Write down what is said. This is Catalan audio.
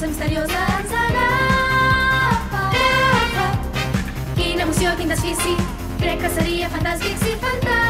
força misteriosa ens agafa. Quina emoció, quin desfici, crec que seria fantàstic si fantàstic